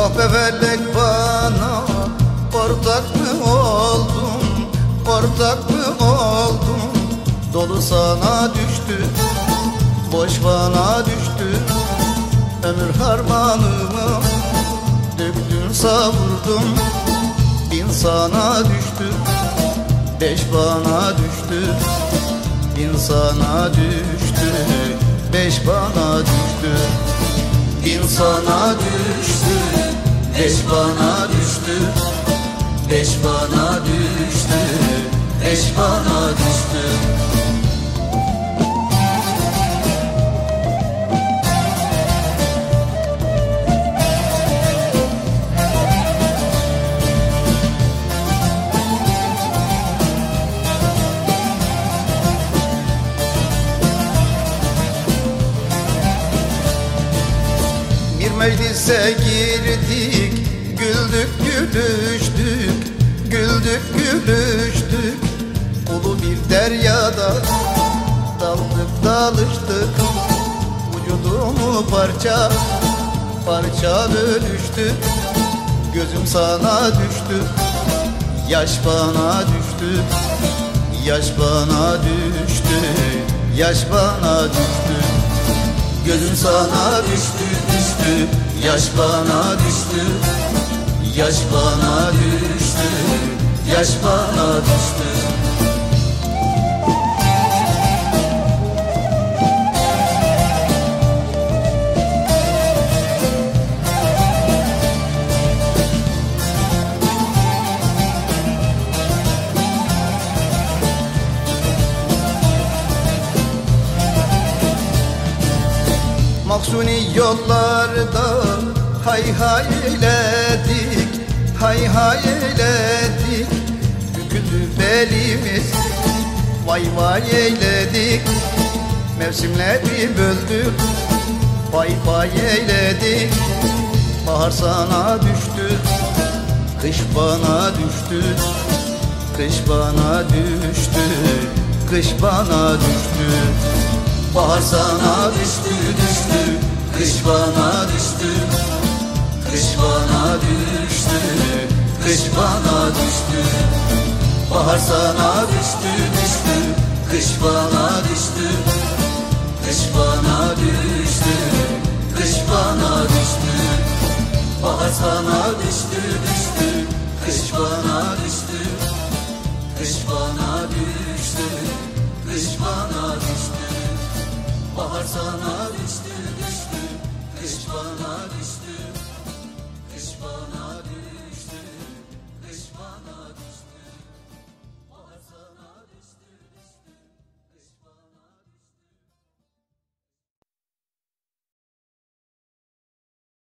Kahpe felek bana ortak mı oldun? Ortak mı oldun? Dolu sana düştü Boş bana düştü. Ömür harmanımı Döktün savurdun. Bin sana düştü Beş bana düştü. Bin sana düştü Beş bana düştü. Bin sana düştü Beş bana düştü. Beş bana düştü. Beş bana düştü meclise girdik Güldük gülüştük Güldük gülüştük. Ulu bir deryada Daldık dalıştık. Vücudumu parça Parça bölüştü Gözüm sana düştü Yaş bana düştü. Yaş bana düştü Yaş bana düştü Gözüm sana düştü düştü. Yaş bana düştü. Yaş bana düştü. Yaş bana düştü Maksuni yollarda hay hay eyledik Hay hay eyledik. Büküldü belimiz Vay vay eyledik. Mevsimleri böldük Vay vay eyledik. Bahar sana düştü Kış bana düştü. Kış bana düştü Kış bana düştü. Bahar sana düştü düştü bana düştü. Kış bana düştü. Kış bana düştü. Bahar sana düştü düştü. Kış bana düştü. Kış bana düştü. Kış bana düştü. Bahar sana düştü düştü. Kış bana düştü. Kış bana düştü. Kış bana düştü. Bahar sana